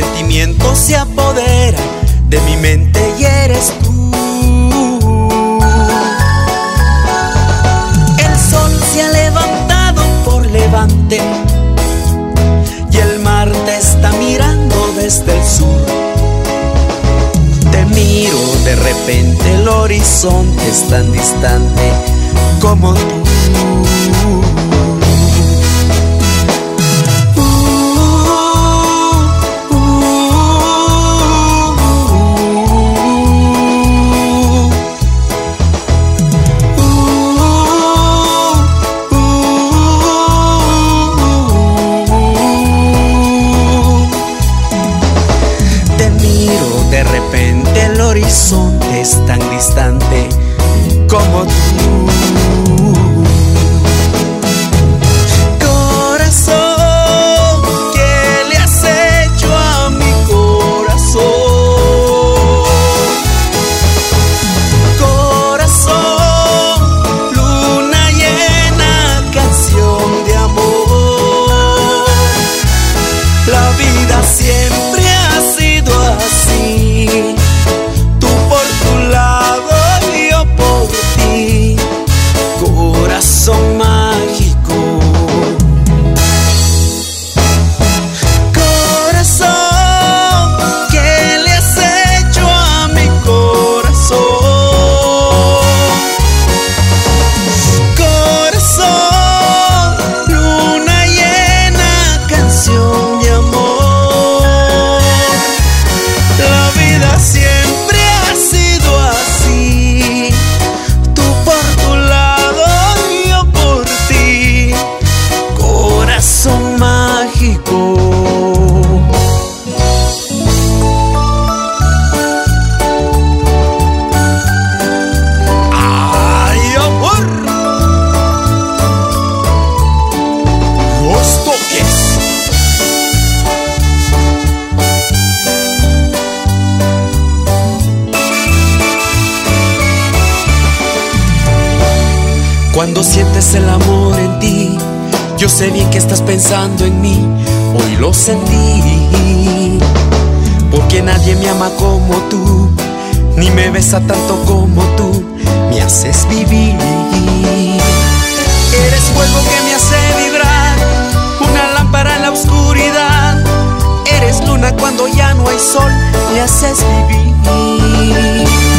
sentimiento se apodera de mi mente y eres tú. El sol se ha levantado por levante y el mar te está mirando desde el sur. Te miro, de repente el horizonte es tan distante como tú. Repente el horizonte es tan distante como tú. Cuando sientes el amor en ti, yo sé bien que estás pensando en mí, hoy lo sentí. Porque nadie me ama como tú, ni me besa tanto como tú, me haces vivir. Eres fuego que me hace vibrar, una lámpara en la oscuridad. Eres luna cuando ya no hay sol, me haces vivir.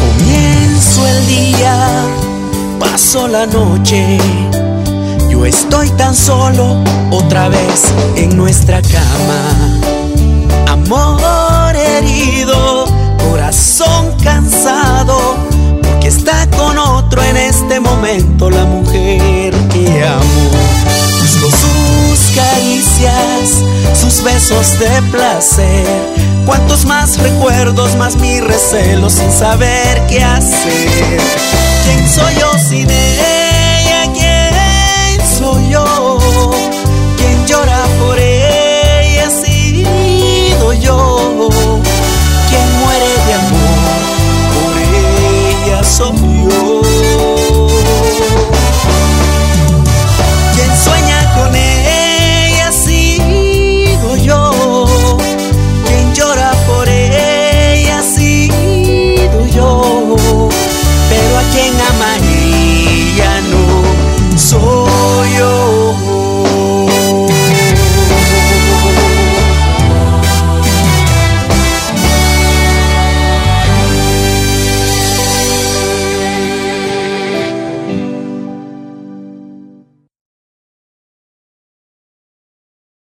Comienzo el día, paso la noche. Yo estoy tan solo otra vez en nuestra cama. Amor herido, corazón cansado, porque está con otro en este momento la mujer que amo. Busco sus caricias, sus besos de placer. Cuantos más recuerdos, más mi recelo sin saber qué hacer. ¿Quién soy yo sin él?